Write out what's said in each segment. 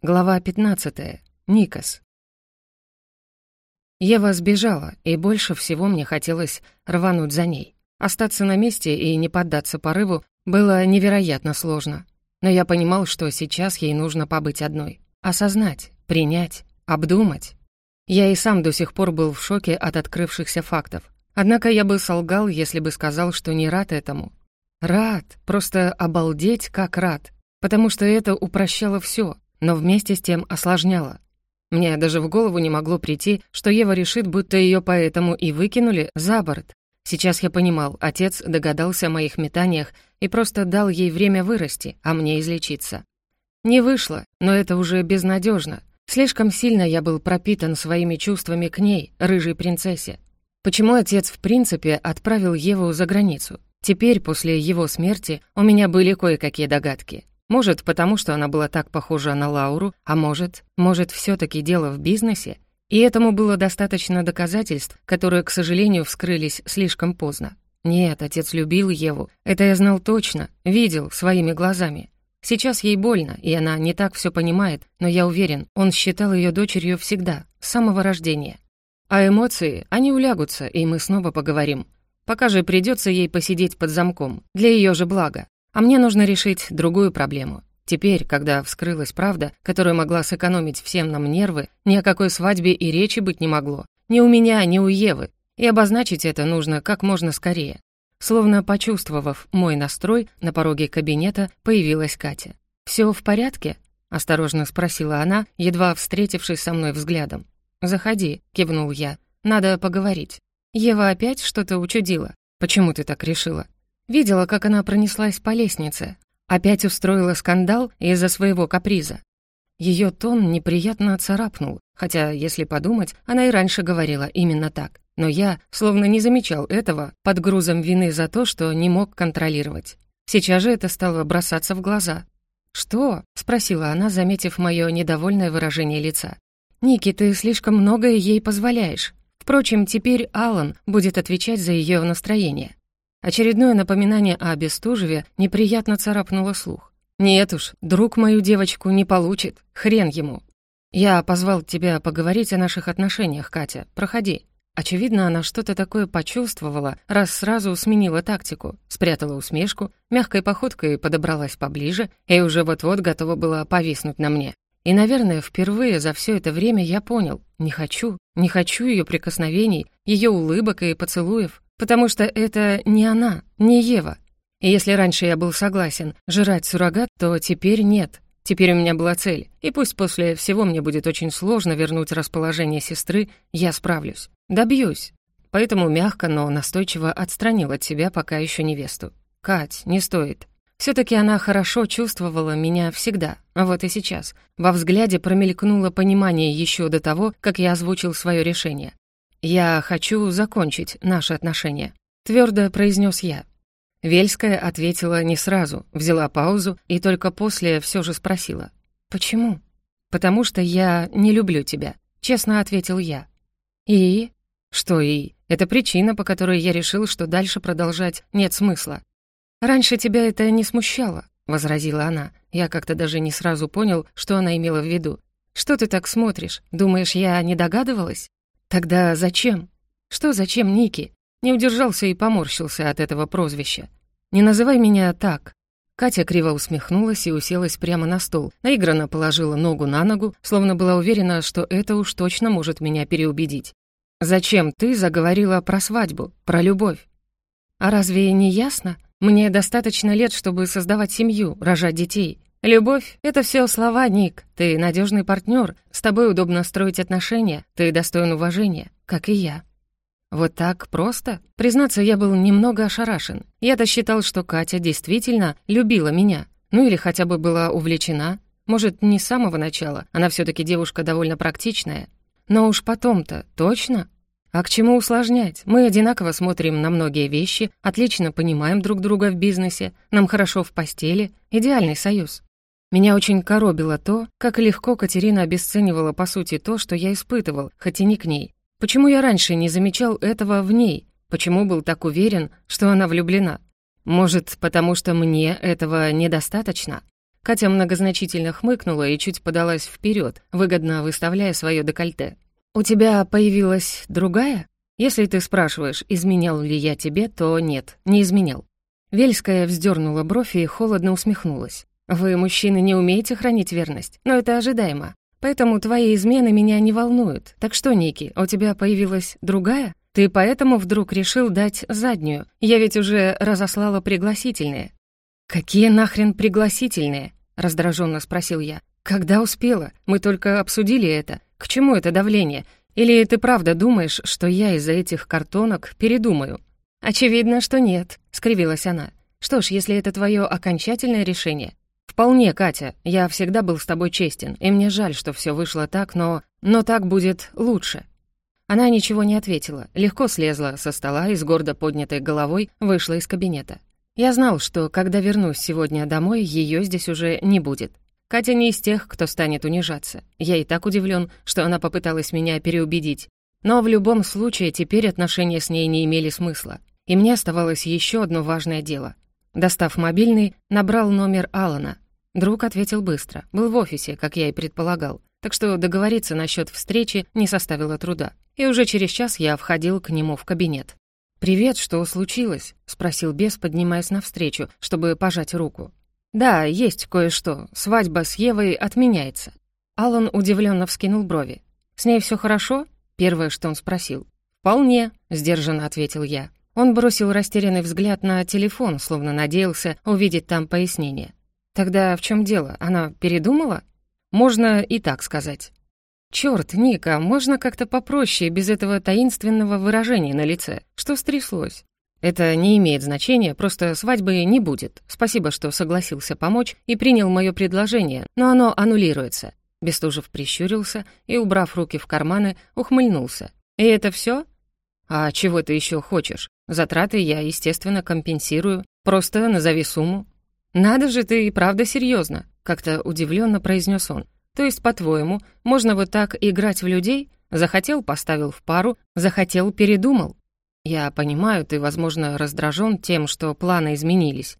Глава 15. Никас. Ева сбежала, и больше всего мне хотелось рвануть за ней. Остаться на месте и не поддаться порыву было невероятно сложно. Но я понимал, что сейчас ей нужно побыть одной. Осознать, принять, обдумать. Я и сам до сих пор был в шоке от открывшихся фактов. Однако я бы солгал, если бы сказал, что не рад этому. Рад, просто обалдеть как рад. Потому что это упрощало все, но вместе с тем осложняло. Мне даже в голову не могло прийти, что Ева решит, будто ее поэтому и выкинули за борт. Сейчас я понимал, отец догадался о моих метаниях и просто дал ей время вырасти, а мне излечиться. Не вышло, но это уже безнадежно. Слишком сильно я был пропитан своими чувствами к ней, рыжей принцессе. Почему отец в принципе отправил Еву за границу? Теперь, после его смерти, у меня были кое-какие догадки. Может, потому что она была так похожа на Лауру, а может, может, все таки дело в бизнесе? И этому было достаточно доказательств, которые, к сожалению, вскрылись слишком поздно. Нет, отец любил Еву, это я знал точно, видел своими глазами. Сейчас ей больно, и она не так все понимает, но я уверен, он считал ее дочерью всегда, с самого рождения. А эмоции, они улягутся, и мы снова поговорим. Пока же придется ей посидеть под замком, для ее же блага. А мне нужно решить другую проблему. Теперь, когда вскрылась правда, которая могла сэкономить всем нам нервы, ни о какой свадьбе и речи быть не могло. Ни у меня, ни у Евы. И обозначить это нужно как можно скорее. Словно почувствовав мой настрой, на пороге кабинета появилась Катя. «Всё в порядке?» — осторожно спросила она, едва встретившись со мной взглядом. «Заходи», — кивнул я. «Надо поговорить». «Ева опять что-то учудила. Почему ты так решила?» Видела, как она пронеслась по лестнице. Опять устроила скандал из-за своего каприза. Ее тон неприятно царапнул, хотя, если подумать, она и раньше говорила именно так. Но я словно не замечал этого под грузом вины за то, что не мог контролировать. Сейчас же это стало бросаться в глаза. «Что?» — спросила она, заметив мое недовольное выражение лица. «Ники, ты слишком многое ей позволяешь. Впрочем, теперь Алан будет отвечать за ее настроение. Очередное напоминание о Бестужеве неприятно царапнуло слух. «Нет уж, друг мою девочку не получит, хрен ему. Я позвал тебя поговорить о наших отношениях, Катя, проходи». Очевидно, она что-то такое почувствовала, раз сразу сменила тактику, спрятала усмешку, мягкой походкой подобралась поближе и уже вот-вот готова была повиснуть на мне. И, наверное, впервые за все это время я понял, не хочу, не хочу ее прикосновений, ее улыбок и поцелуев, Потому что это не она, не Ева. И если раньше я был согласен жрать суррогат, то теперь нет. Теперь у меня была цель, и пусть после всего мне будет очень сложно вернуть расположение сестры, я справлюсь. Добьюсь. Поэтому мягко, но настойчиво отстранил от себя пока еще невесту. «Кать, не стоит. все таки она хорошо чувствовала меня всегда, а вот и сейчас. Во взгляде промелькнуло понимание еще до того, как я озвучил свое решение. «Я хочу закончить наши отношения», — твердо произнес я. Вельская ответила не сразу, взяла паузу и только после все же спросила. «Почему?» «Потому что я не люблю тебя», — честно ответил я. «И?» «Что «и?» Это причина, по которой я решил, что дальше продолжать нет смысла. «Раньше тебя это не смущало», — возразила она. Я как-то даже не сразу понял, что она имела в виду. «Что ты так смотришь? Думаешь, я не догадывалась?» Тогда зачем? Что зачем Ники? Не удержался и поморщился от этого прозвища. Не называй меня так. Катя криво усмехнулась и уселась прямо на стол. Наигранно положила ногу на ногу, словно была уверена, что это уж точно может меня переубедить. «Зачем ты заговорила про свадьбу, про любовь?» «А разве не ясно? Мне достаточно лет, чтобы создавать семью, рожать детей. Любовь — это все слова, Ник. Ты надежный партнер, с тобой удобно строить отношения, ты достоин уважения, как и я. Вот так просто? Признаться, я был немного ошарашен. Я-то считал, что Катя действительно любила меня, ну или хотя бы была увлечена. Может, не с самого начала, она все таки девушка довольно практичная. Но уж потом-то, точно? А к чему усложнять? Мы одинаково смотрим на многие вещи, отлично понимаем друг друга в бизнесе, нам хорошо в постели, идеальный союз. Меня очень коробило то, как легко Катерина обесценивала по сути то, что я испытывал, хоть и не к ней. Почему я раньше не замечал этого в ней? Почему был так уверен, что она влюблена? Может, потому что мне этого недостаточно? Катя многозначительно хмыкнула и чуть подалась вперед, выгодно выставляя свое декольте. «У тебя появилась другая? Если ты спрашиваешь, изменял ли я тебе, то нет, не изменял». Вельская вздернула бровь и холодно усмехнулась. «Вы, мужчины, не умеете хранить верность, но это ожидаемо. Поэтому твои измены меня не волнуют. Так что, Ники, у тебя появилась другая? Ты поэтому вдруг решил дать заднюю? Я ведь уже разослала пригласительные». «Какие нахрен пригласительные?» — раздраженно спросил я. «Когда успела? Мы только обсудили это. К чему это давление? Или ты правда думаешь, что я из-за этих картонок передумаю?» «Очевидно, что нет», — скривилась она. «Что ж, если это твое окончательное решение, «Вполне, Катя. Я всегда был с тобой честен, и мне жаль, что все вышло так, но... Но так будет лучше». Она ничего не ответила, легко слезла со стола и с гордо поднятой головой вышла из кабинета. Я знал, что, когда вернусь сегодня домой, ее здесь уже не будет. Катя не из тех, кто станет унижаться. Я и так удивлен, что она попыталась меня переубедить. Но в любом случае теперь отношения с ней не имели смысла. И мне оставалось еще одно важное дело. Достав мобильный, набрал номер Алана, Друг ответил быстро. Был в офисе, как я и предполагал. Так что договориться насчет встречи не составило труда. И уже через час я входил к нему в кабинет. «Привет, что случилось?» — спросил бес, поднимаясь навстречу, чтобы пожать руку. «Да, есть кое-что. Свадьба с Евой отменяется». Алан удивленно вскинул брови. «С ней все хорошо?» — первое, что он спросил. «Вполне», — сдержанно ответил я. Он бросил растерянный взгляд на телефон, словно надеялся увидеть там пояснение. Тогда в чем дело? Она передумала? Можно и так сказать. Черт, Ника, можно как-то попроще, без этого таинственного выражения на лице. Что стряслось? Это не имеет значения, просто свадьбы не будет. Спасибо, что согласился помочь и принял мое предложение, но оно аннулируется. Бестужев прищурился и, убрав руки в карманы, ухмыльнулся. «И это все? «А чего ты еще хочешь? Затраты я, естественно, компенсирую. Просто назови сумму». «Надо же, ты и правда серьезно, как-то удивленно произнес он. «То есть, по-твоему, можно вот так играть в людей? Захотел — поставил в пару, захотел — передумал. Я понимаю, ты, возможно, раздражен тем, что планы изменились».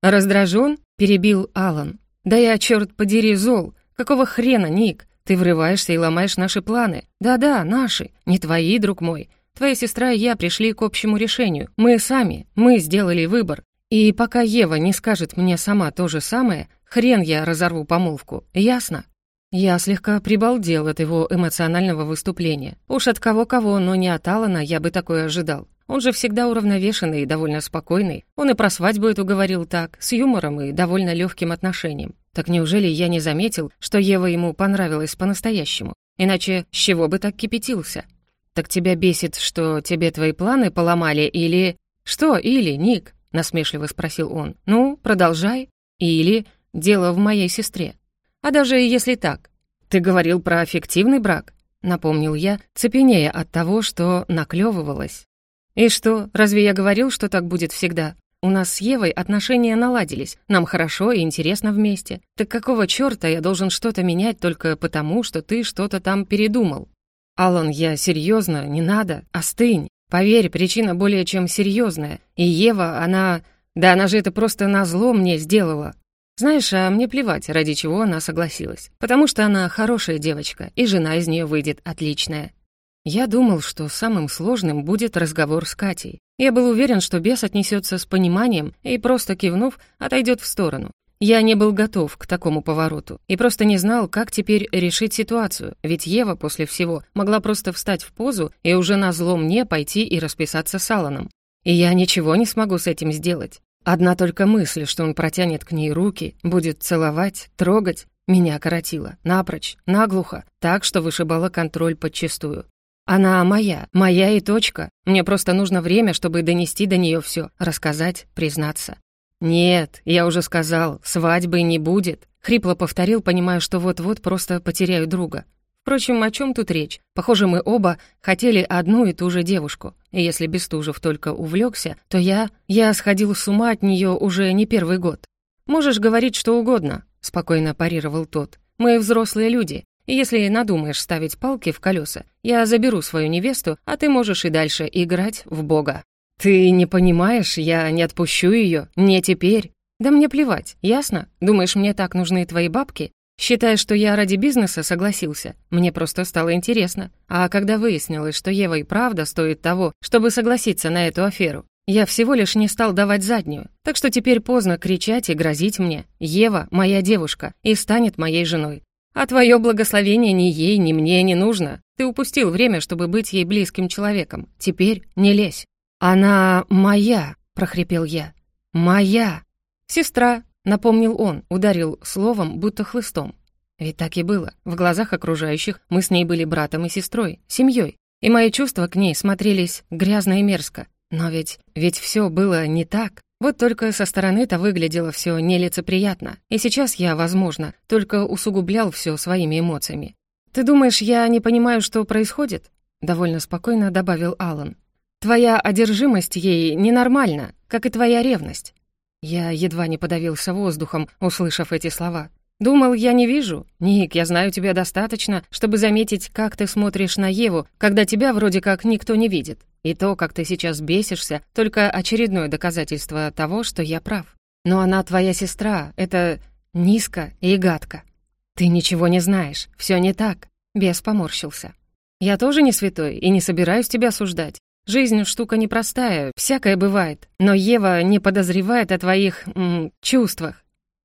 «Раздражен?» — перебил Алан. «Да я, черт подери, зол. Какого хрена, Ник? Ты врываешься и ломаешь наши планы. Да-да, наши, не твои, друг мой. Твоя сестра и я пришли к общему решению. Мы сами, мы сделали выбор. И пока Ева не скажет мне сама то же самое, хрен я разорву помолвку, ясно? Я слегка прибалдел от его эмоционального выступления. Уж от кого-кого, но не от Алана я бы такое ожидал. Он же всегда уравновешенный и довольно спокойный. Он и про свадьбу эту говорил так, с юмором и довольно легким отношением. Так неужели я не заметил, что Ева ему понравилась по-настоящему? Иначе с чего бы так кипятился? Так тебя бесит, что тебе твои планы поломали или... Что или, Ник? — насмешливо спросил он. «Ну, продолжай. Или дело в моей сестре. А даже если так. Ты говорил про аффективный брак?» — напомнил я, цепенея от того, что наклевывалось. «И что, разве я говорил, что так будет всегда? У нас с Евой отношения наладились, нам хорошо и интересно вместе. Так какого чёрта я должен что-то менять только потому, что ты что-то там передумал?» «Алан, я серьезно, не надо, остынь. Поверь, причина более чем серьезная. И Ева, она... Да она же это просто назло мне сделала. Знаешь, а мне плевать, ради чего она согласилась. Потому что она хорошая девочка, и жена из нее выйдет отличная. Я думал, что самым сложным будет разговор с Катей. Я был уверен, что бес отнесется с пониманием и, просто кивнув, отойдет в сторону. Я не был готов к такому повороту и просто не знал, как теперь решить ситуацию, ведь Ева после всего могла просто встать в позу и уже на зло мне пойти и расписаться с Алланом. И я ничего не смогу с этим сделать. Одна только мысль, что он протянет к ней руки, будет целовать, трогать, меня коротила, напрочь, наглухо, так, что вышибала контроль подчистую. Она моя, моя и точка. Мне просто нужно время, чтобы донести до нее все, рассказать, признаться. «Нет, я уже сказал, свадьбы не будет», — хрипло повторил, понимая, что вот-вот просто потеряю друга. Впрочем, о чем тут речь? Похоже, мы оба хотели одну и ту же девушку. И если Бестужев только увлекся, то я... Я сходил с ума от нее уже не первый год. «Можешь говорить что угодно», — спокойно парировал тот. «Мы взрослые люди, и если надумаешь ставить палки в колеса, я заберу свою невесту, а ты можешь и дальше играть в Бога». «Ты не понимаешь, я не отпущу ее, не теперь». Да мне плевать, ясно? Думаешь, мне так нужны твои бабки? Считая, что я ради бизнеса согласился, мне просто стало интересно. А когда выяснилось, что Ева и правда стоит того, чтобы согласиться на эту аферу, я всего лишь не стал давать заднюю. Так что теперь поздно кричать и грозить мне. Ева — моя девушка и станет моей женой. А твое благословение ни ей, ни мне не нужно. Ты упустил время, чтобы быть ей близким человеком. Теперь не лезь. Она моя, прохрипел я. Моя. «Сестра», — напомнил он, ударил словом, будто хлыстом. Ведь так и было. В глазах окружающих мы с ней были братом и сестрой, семьей. И мои чувства к ней смотрелись грязно и мерзко. Но ведь, ведь все было не так. Вот только со стороны это выглядело все нелицеприятно. И сейчас я, возможно, только усугублял все своими эмоциями. «Ты думаешь, я не понимаю, что происходит?» Довольно спокойно добавил Алан. «Твоя одержимость ей ненормальна, как и твоя ревность. Я едва не подавился воздухом, услышав эти слова. «Думал, я не вижу? Ник, я знаю тебя достаточно, чтобы заметить, как ты смотришь на Еву, когда тебя вроде как никто не видит. И то, как ты сейчас бесишься, только очередное доказательство того, что я прав. Но она твоя сестра, это низко и гадко. Ты ничего не знаешь, все не так». Бес поморщился. «Я тоже не святой и не собираюсь тебя осуждать. Жизнь штука непростая, всякое бывает. Но Ева не подозревает о твоих м, чувствах.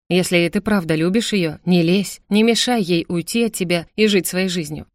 Если ты правда любишь ее, не лезь, не мешай ей уйти от тебя и жить своей жизнью.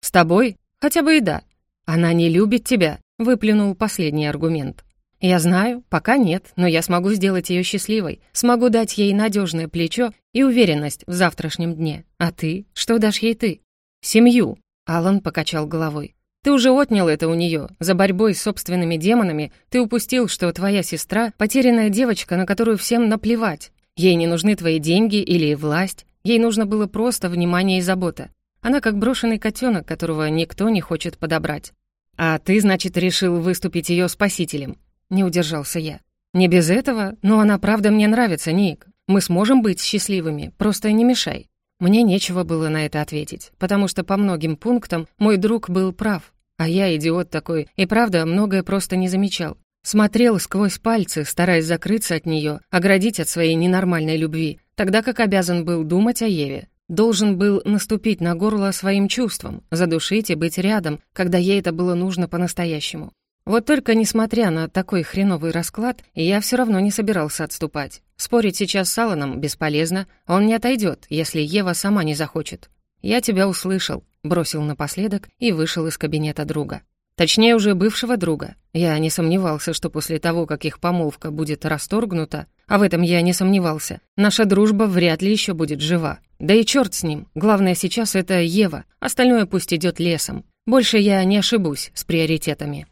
С тобой? Хотя бы и да. Она не любит тебя, выплюнул последний аргумент. Я знаю, пока нет, но я смогу сделать ее счастливой, смогу дать ей надежное плечо и уверенность в завтрашнем дне. А ты? Что дашь ей ты? Семью. Алан покачал головой. Ты уже отнял это у нее. За борьбой с собственными демонами ты упустил, что твоя сестра — потерянная девочка, на которую всем наплевать. Ей не нужны твои деньги или власть. Ей нужно было просто внимание и забота. Она как брошенный котенок, которого никто не хочет подобрать. А ты, значит, решил выступить ее спасителем. Не удержался я. Не без этого, но она правда мне нравится, Ник. Мы сможем быть счастливыми, просто не мешай. Мне нечего было на это ответить, потому что по многим пунктам мой друг был прав, а я, идиот такой, и правда многое просто не замечал. Смотрел сквозь пальцы, стараясь закрыться от нее, оградить от своей ненормальной любви, тогда как обязан был думать о Еве. Должен был наступить на горло своим чувствам, задушить и быть рядом, когда ей это было нужно по-настоящему. Вот только несмотря на такой хреновый расклад, я все равно не собирался отступать. Спорить сейчас с Алланом бесполезно, он не отойдет, если Ева сама не захочет. «Я тебя услышал», — бросил напоследок и вышел из кабинета друга. Точнее, уже бывшего друга. Я не сомневался, что после того, как их помолвка будет расторгнута, а в этом я не сомневался, наша дружба вряд ли еще будет жива. Да и черт с ним, главное сейчас это Ева, остальное пусть идет лесом. Больше я не ошибусь с приоритетами.